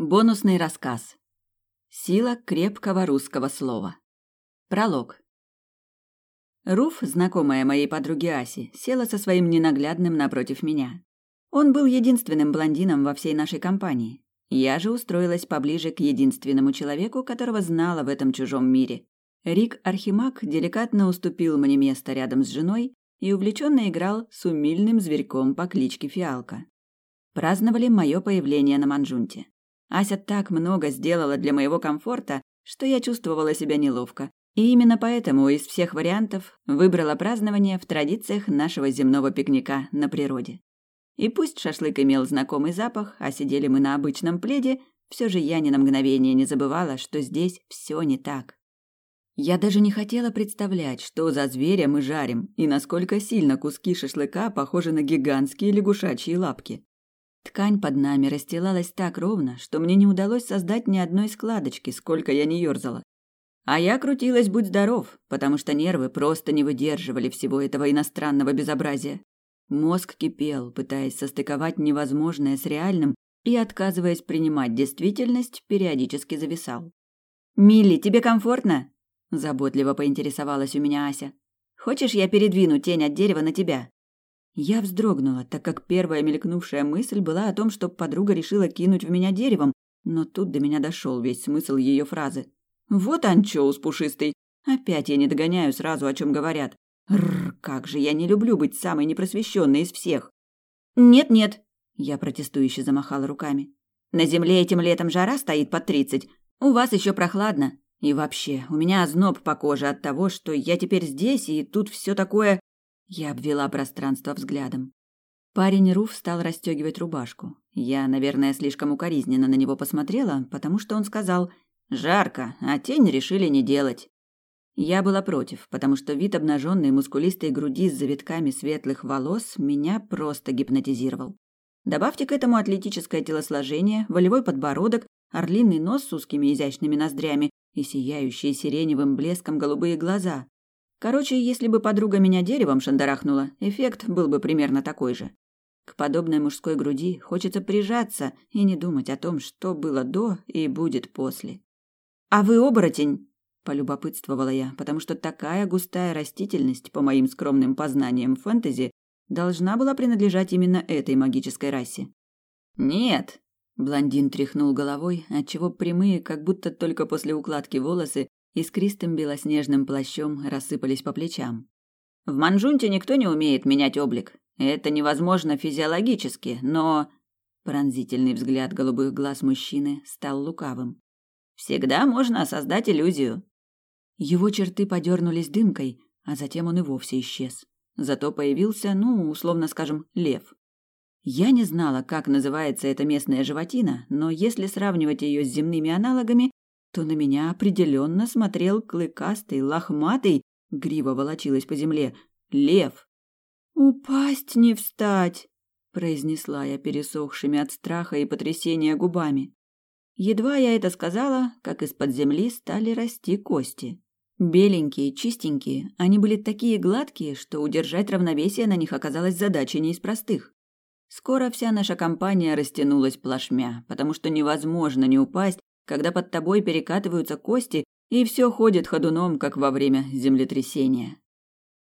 Бонусный рассказ. Сила крепкого русского слова. Пролог. Руф, знакомая моей подруги Аси, села со своим ненаглядным напротив меня. Он был единственным блондином во всей нашей компании. Я же устроилась поближе к единственному человеку, которого знала в этом чужом мире. Рик Архимаг деликатно уступил мне место рядом с женой и увлеченно играл с умильным зверьком по кличке Фиалка. Праздновали мое появление на Манжунте. Ася так много сделала для моего комфорта, что я чувствовала себя неловко. И именно поэтому из всех вариантов выбрала празднование в традициях нашего земного пикника на природе. И пусть шашлык имел знакомый запах, а сидели мы на обычном пледе, все же я ни на мгновение не забывала, что здесь все не так. Я даже не хотела представлять, что за зверя мы жарим и насколько сильно куски шашлыка похожи на гигантские лягушачьи лапки. Ткань под нами расстилалась так ровно, что мне не удалось создать ни одной складочки, сколько я не ёрзала. А я крутилась будь здоров, потому что нервы просто не выдерживали всего этого иностранного безобразия. Мозг кипел, пытаясь состыковать невозможное с реальным и, отказываясь принимать действительность, периодически зависал. «Милли, тебе комфортно?» – заботливо поинтересовалась у меня Ася. «Хочешь, я передвину тень от дерева на тебя?» Я вздрогнула, так как первая мелькнувшая мысль была о том, что подруга решила кинуть в меня деревом, но тут до меня дошел весь смысл ее фразы. «Вот анчоус пушистый! Опять я не догоняю сразу, о чем говорят. Рр, как же я не люблю быть самой непросвещенной из всех!» «Нет-нет!» – я протестующе замахала руками. «На земле этим летом жара стоит под тридцать. У вас еще прохладно. И вообще, у меня озноб по коже от того, что я теперь здесь, и тут все такое я обвела пространство взглядом. Парень Руф стал расстегивать рубашку. Я, наверное, слишком укоризненно на него посмотрела, потому что он сказал «Жарко, а тень решили не делать». Я была против, потому что вид обнаженной мускулистой груди с завитками светлых волос меня просто гипнотизировал. Добавьте к этому атлетическое телосложение, волевой подбородок, орлиный нос с узкими изящными ноздрями и сияющие сиреневым блеском голубые глаза. Короче, если бы подруга меня деревом шандарахнула, эффект был бы примерно такой же. К подобной мужской груди хочется прижаться и не думать о том, что было до и будет после. «А вы оборотень?» – полюбопытствовала я, потому что такая густая растительность, по моим скромным познаниям фэнтези, должна была принадлежать именно этой магической расе. «Нет», – блондин тряхнул головой, отчего прямые, как будто только после укладки волосы, искристым белоснежным плащом рассыпались по плечам. В Манжунте никто не умеет менять облик. Это невозможно физиологически, но пронзительный взгляд голубых глаз мужчины стал лукавым. Всегда можно создать иллюзию. Его черты подернулись дымкой, а затем он и вовсе исчез. Зато появился, ну, условно скажем, лев. Я не знала, как называется эта местная животина, но если сравнивать ее с земными аналогами, то на меня определенно смотрел клыкастый, лохматый, грива волочилась по земле, лев. «Упасть не встать!» – произнесла я пересохшими от страха и потрясения губами. Едва я это сказала, как из-под земли стали расти кости. Беленькие, чистенькие, они были такие гладкие, что удержать равновесие на них оказалось задачей не из простых. Скоро вся наша компания растянулась плашмя, потому что невозможно не упасть, когда под тобой перекатываются кости, и все ходит ходуном, как во время землетрясения.